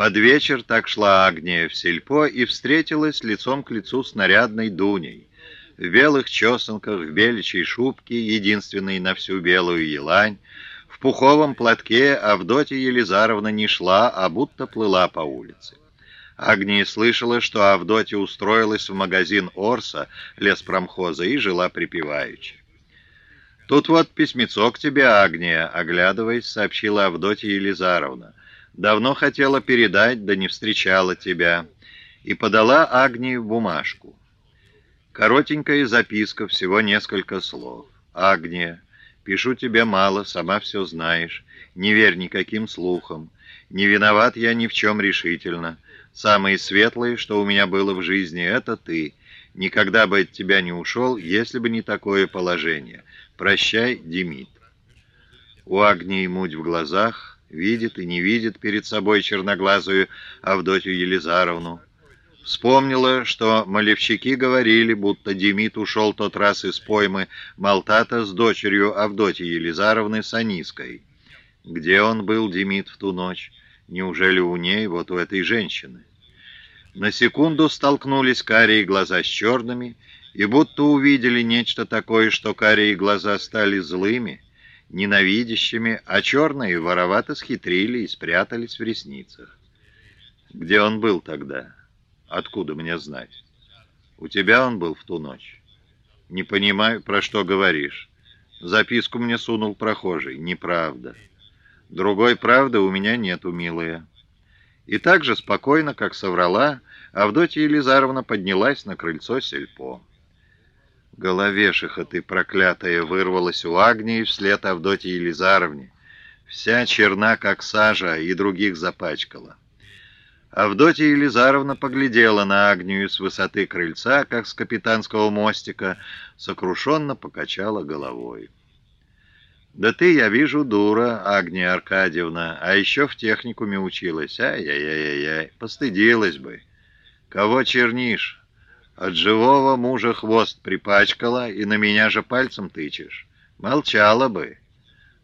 Под вечер так шла Агния в сельпо и встретилась лицом к лицу с нарядной Дуней. В белых чесанках, в беличьей шубке, единственной на всю белую елань, в пуховом платке Авдотья Елизаровна не шла, а будто плыла по улице. Агния слышала, что Авдотья устроилась в магазин Орса, леспромхоза, и жила припеваючи. «Тут вот письмецо к тебе, Агния», — оглядываясь, сообщила Авдотья Елизаровна. Давно хотела передать, да не встречала тебя. И подала Агнии бумажку. Коротенькая записка, всего несколько слов. Агния, пишу тебе мало, сама все знаешь. Не верь никаким слухам. Не виноват я ни в чем решительно. Самое светлое, что у меня было в жизни, это ты. Никогда бы от тебя не ушел, если бы не такое положение. Прощай, Демид. У Агнии муть в глазах, видит и не видит перед собой черноглазую Авдотью Елизаровну. Вспомнила, что малевщики говорили, будто Демид ушел тот раз из поймы Малтата с дочерью Авдотьи Елизаровны Саниской. Где он был, Демид, в ту ночь? Неужели у ней, вот у этой женщины? На секунду столкнулись карие глаза с черными, и будто увидели нечто такое, что карие глаза стали злыми, ненавидящими, а черные воровато схитрили и спрятались в ресницах. Где он был тогда? Откуда мне знать? У тебя он был в ту ночь? Не понимаю, про что говоришь. Записку мне сунул прохожий. Неправда. Другой правды у меня нету, милая. И так же спокойно, как соврала, Авдотья Елизаровна поднялась на крыльцо сельпо. Головешиха ты, проклятая, вырвалась у Агнии вслед Авдотье Елизаровне. Вся черна, как сажа, и других запачкала. Авдотья Елизаровна поглядела на Агнию с высоты крыльца, как с капитанского мостика, сокрушенно покачала головой. «Да ты, я вижу, дура, Агния Аркадьевна, а еще в техникуме училась. Ай-яй-яй-яй, постыдилась бы. Кого чернишь?» От живого мужа хвост припачкала, и на меня же пальцем тычешь. Молчала бы.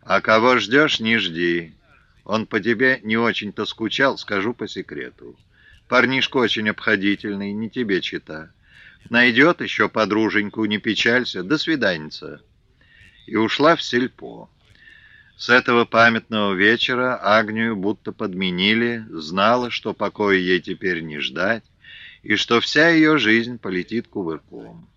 А кого ждешь, не жди. Он по тебе не очень-то скучал, скажу по секрету. Парнишка очень обходительный, не тебе чита. Найдет еще подруженьку, не печалься, до свиданица. И ушла в сельпо. С этого памятного вечера Агнию будто подменили, знала, что покоя ей теперь не ждать, и что вся ее жизнь полетит кувырком.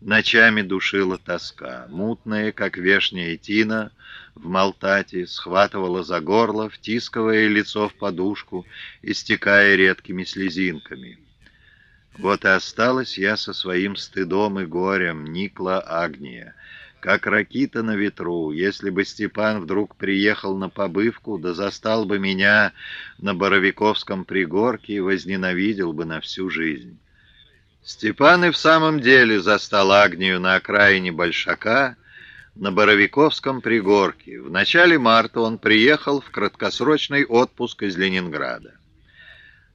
Ночами душила тоска, мутная, как вешняя тина, в Малтате, схватывала за горло, втискивая лицо в подушку, истекая редкими слезинками. Вот и осталась я со своим стыдом и горем, Никла Агния, как ракита на ветру. Если бы Степан вдруг приехал на побывку, да застал бы меня на Боровиковском пригорке и возненавидел бы на всю жизнь. Степан и в самом деле застал Агнию на окраине Большака, на Боровиковском пригорке. В начале марта он приехал в краткосрочный отпуск из Ленинграда.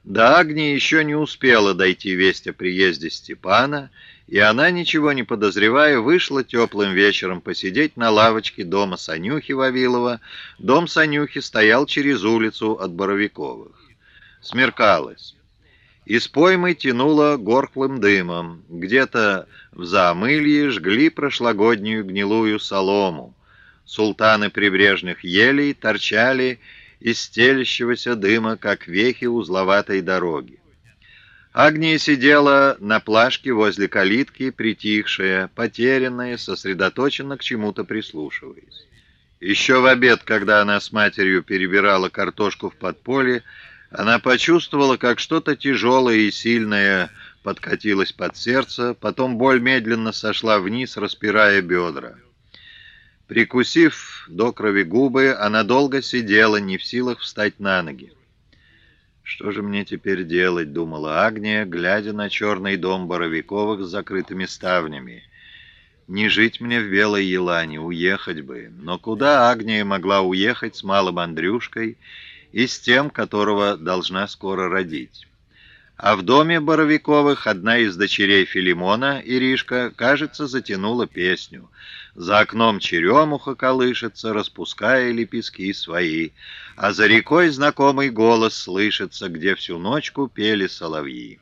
До Агнии еще не успела дойти весть о приезде Степана, и она, ничего не подозревая, вышла теплым вечером посидеть на лавочке дома Санюхи Вавилова. Дом Санюхи стоял через улицу от Боровиковых. Смеркалось. Из поймы тянуло горклым дымом. Где-то в Заомылье жгли прошлогоднюю гнилую солому. Султаны прибрежных елей торчали из стелящегося дыма, как вехи узловатой дороги. Агния сидела на плашке возле калитки, притихшая, потерянная, сосредоточенно к чему-то прислушиваясь. Еще в обед, когда она с матерью перебирала картошку в подполье, она почувствовала, как что-то тяжелое и сильное подкатилось под сердце, потом боль медленно сошла вниз, распирая бедра. Прикусив до крови губы, она долго сидела, не в силах встать на ноги. «Что же мне теперь делать?» — думала Агния, глядя на черный дом Боровиковых с закрытыми ставнями. «Не жить мне в Белой Елане, уехать бы. Но куда Агния могла уехать с малым Андрюшкой и с тем, которого должна скоро родить?» А в доме Боровиковых одна из дочерей Филимона, Иришка, кажется, затянула песню. За окном черемуха колышется, распуская лепестки свои, а за рекой знакомый голос слышится, где всю ночку пели соловьи.